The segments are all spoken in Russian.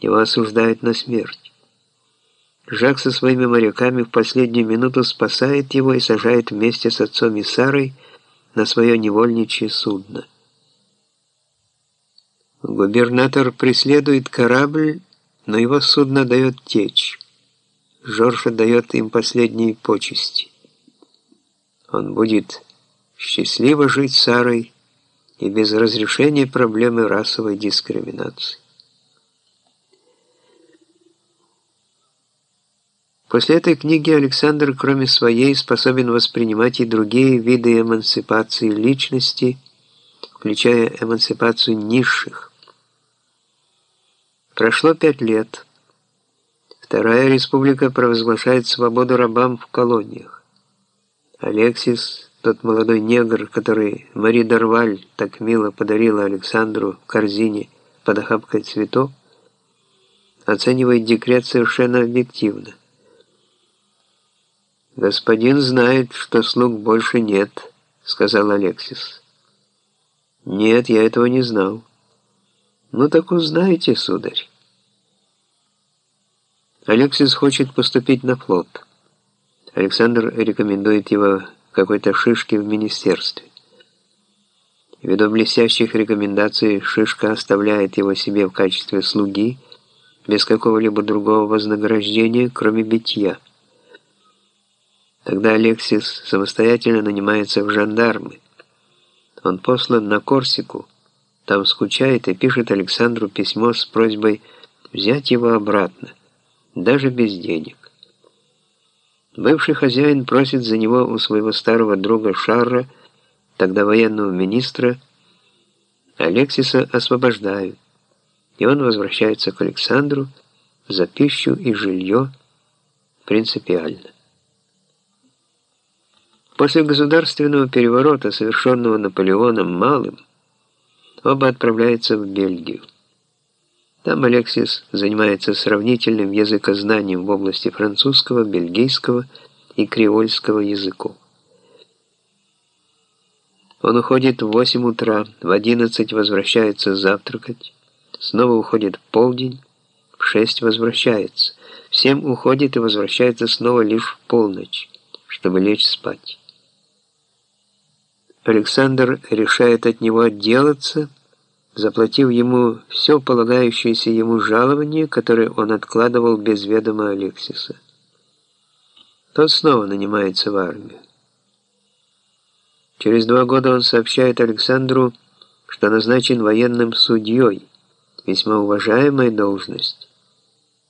Его осуждают на смерть. Жак со своими моряками в последнюю минуту спасает его и сажает вместе с отцом и Сарой на свое невольничье судно. Губернатор преследует корабль, но его судно дает течь. Жорж отдает им последние почести. Он будет счастливо жить с Сарой и без разрешения проблемы расовой дискриминации. После этой книги Александр, кроме своей, способен воспринимать и другие виды эмансипации личности, включая эмансипацию низших. Прошло пять лет. Вторая республика провозглашает свободу рабам в колониях. Алексис, тот молодой негр, который Мари Дарваль так мило подарила Александру в корзине под охапкой цветов, оценивает декрет совершенно объективно. «Господин знает, что слуг больше нет», — сказал Алексис. «Нет, я этого не знал». «Ну так узнаете, сударь». Алексис хочет поступить на флот. Александр рекомендует его какой-то шишке в министерстве. Ввиду блестящих рекомендаций Шишка оставляет его себе в качестве слуги без какого-либо другого вознаграждения, кроме битья. Тогда Алексис самостоятельно нанимается в жандармы. Он послан на Корсику, там скучает и пишет Александру письмо с просьбой взять его обратно, даже без денег. Бывший хозяин просит за него у своего старого друга Шарра, тогда военного министра, Алексиса освобождают, и он возвращается к Александру за пищу и жилье принципиально. После государственного переворота, совершенного Наполеоном Малым, оба отправляются в Бельгию. Там Алексис занимается сравнительным языкознанием в области французского, бельгийского и креольского языков. Он уходит в 8 утра, в 11 возвращается завтракать, снова уходит в полдень, в 6 возвращается, в 7 уходит и возвращается снова лишь в полночь, чтобы лечь спать. Александр решает от него отделаться, заплатив ему все полагающееся ему жалование, которое он откладывал без ведома Алексиса. Тот снова нанимается в армию. Через два года он сообщает Александру, что назначен военным судьей, весьма уважаемая должность,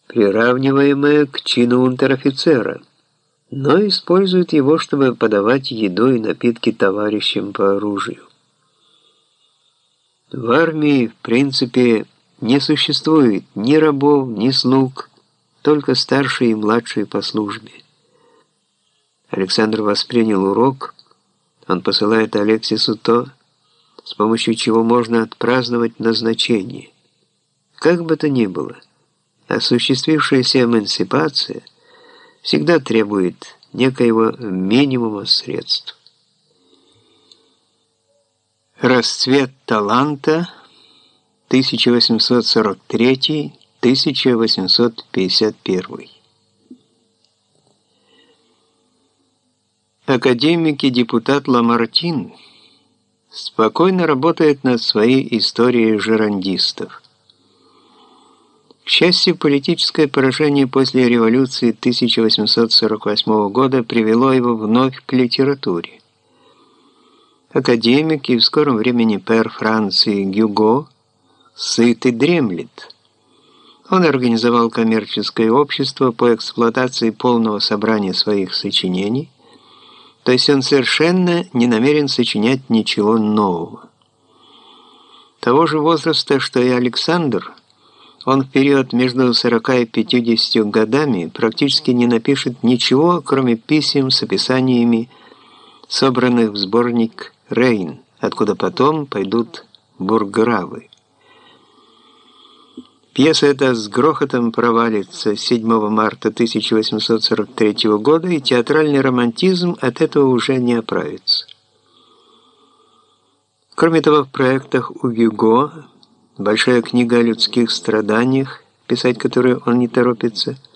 приравниваемая к чину унтер-офицера но используют его, чтобы подавать еду и напитки товарищам по оружию. В армии, в принципе, не существует ни рабов, ни слуг, только старшие и младшие по службе. Александр воспринял урок, он посылает Алексису то, с помощью чего можно отпраздновать назначение. Как бы то ни было, осуществившаяся эмансипация – всегда требует некоего минимума средств. Расцвет таланта 1843-1851 Академик и депутат Ламартин спокойно работает над своей историей жерандистов. К счастью, политическое поражение после революции 1848 года привело его вновь к литературе. Академик и в скором времени пэр Франции Гюго сыт и дремлет. Он организовал коммерческое общество по эксплуатации полного собрания своих сочинений, то есть он совершенно не намерен сочинять ничего нового. Того же возраста, что и Александр – он в период между 40 и 50 годами практически не напишет ничего, кроме писем с описаниями, собранных в сборник «Рейн», откуда потом пойдут бургравы. Пьеса эта с грохотом провалится 7 марта 1843 года, и театральный романтизм от этого уже не оправится. Кроме того, в проектах у Гюго Большая книга о людских страданиях писать которую он не торопится –